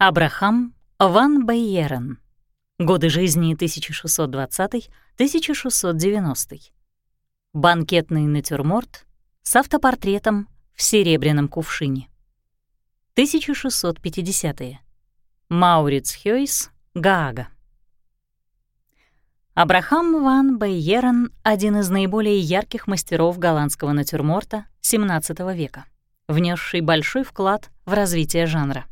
Абрахам ван Бейерен. Годы жизни 1620-1690. Банкетный натюрморт с автопортретом в серебряном кувшине. 1650-е. Мауриц Хёйс, Гаага. Абрахам ван Бейерен — один из наиболее ярких мастеров голландского натюрморта XVII века, внесший большой вклад в развитие жанра.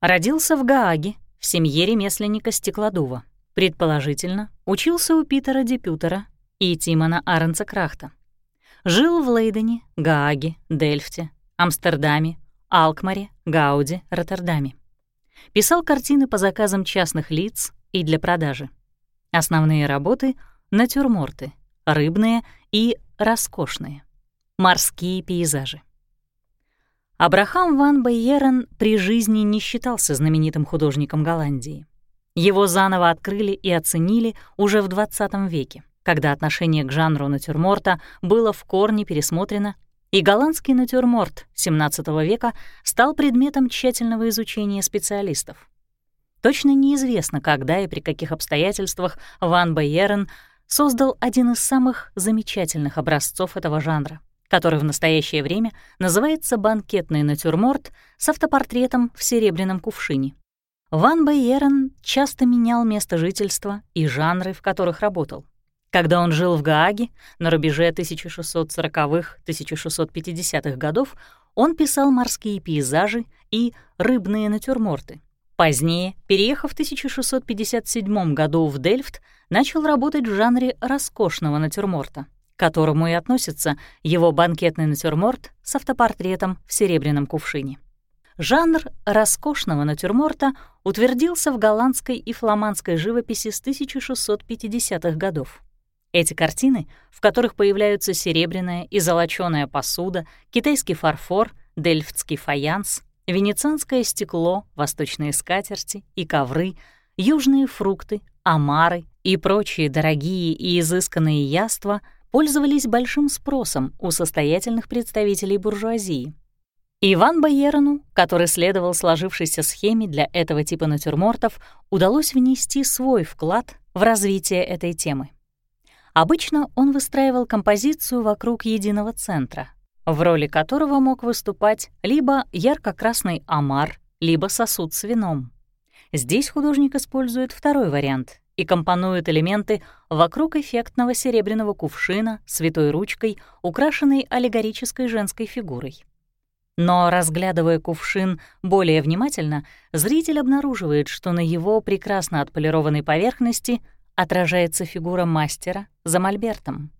Родился в Гааге в семье ремесленника-стеклодува. Предположительно, учился у Питера Депютера и Тимона Аренца Крахта. Жил в Лейдене, Гааге, Дельфте, Амстердаме, Алкмаре, Гауде, Роттердаме. Писал картины по заказам частных лиц и для продажи. Основные работы — натюрморты, рыбные и роскошные, морские пейзажи. Абрахам ван Бейерен при жизни не считался знаменитым художником Голландии. Его заново открыли и оценили уже в XX веке, когда отношение к жанру натюрморта было в корне пересмотрено, и голландский натюрморт XVII века стал предметом тщательного изучения специалистов. Точно неизвестно, когда и при каких обстоятельствах Ван Бейерен создал один из самых замечательных образцов этого жанра который в настоящее время называется «Банкетный натюрморт» с автопортретом в серебряном кувшине. Ван Бейерен часто менял место жительства и жанры, в которых работал. Когда он жил в Гааге на рубеже 1640-1650-х годов, он писал морские пейзажи и рыбные натюрморты. Позднее, переехав в 1657 году в Дельфт, начал работать в жанре роскошного натюрморта — которому и относится его банкетный натюрморт с автопортретом в серебряном кувшине. Жанр роскошного натюрморта утвердился в голландской и фламандской живописи с 1650-х годов. Эти картины, в которых появляются серебряная и золочёная посуда, китайский фарфор, дельфтский фаянс, венецианское стекло, восточные скатерти и ковры, южные фрукты, омары и прочие дорогие и изысканные яства — пользовались большим спросом у состоятельных представителей буржуазии. Иван Байерону, который следовал сложившейся схеме для этого типа натюрмортов, удалось внести свой вклад в развитие этой темы. Обычно он выстраивал композицию вокруг единого центра, в роли которого мог выступать либо ярко-красный омар, либо сосуд с вином. Здесь художник использует второй вариант и компонует элементы вокруг эффектного серебряного кувшина с витой ручкой, украшенной аллегорической женской фигурой. Но, разглядывая кувшин более внимательно, зритель обнаруживает, что на его прекрасно отполированной поверхности отражается фигура мастера за мольбертом.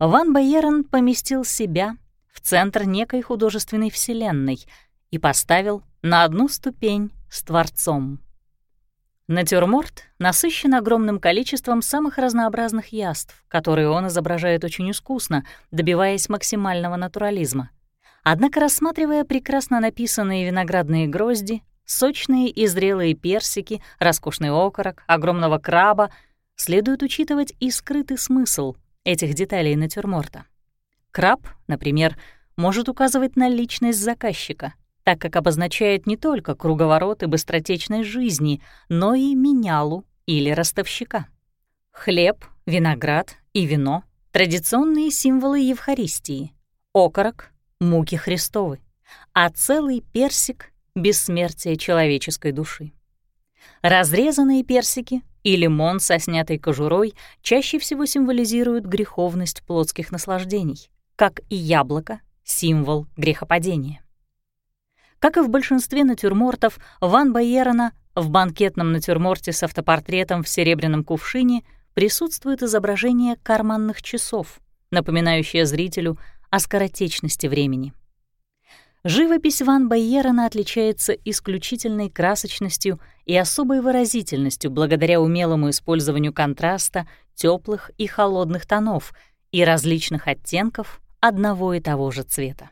Ван Байерен поместил себя в центр некой художественной вселенной и поставил на одну ступень с Творцом. Натюрморт насыщен огромным количеством самых разнообразных яств, которые он изображает очень искусно, добиваясь максимального натурализма. Однако, рассматривая прекрасно написанные виноградные грозди, сочные и зрелые персики, роскошный окорок, огромного краба, следует учитывать и скрытый смысл этих деталей натюрморта. Краб, например, может указывать на личность заказчика — так как обозначает не только круговорот и быстротечной жизни, но и менялу или ростовщика. Хлеб, виноград и вино — традиционные символы Евхаристии, окорок — муки Христовы, а целый персик — бессмертие человеческой души. Разрезанные персики и лимон со снятой кожурой чаще всего символизируют греховность плотских наслаждений, как и яблоко — символ грехопадения. Как и в большинстве натюрмортов, Ван Байерона в банкетном натюрморте с автопортретом в серебряном кувшине присутствует изображение карманных часов, напоминающее зрителю о скоротечности времени. Живопись Ван Байерона отличается исключительной красочностью и особой выразительностью благодаря умелому использованию контраста теплых и холодных тонов и различных оттенков одного и того же цвета.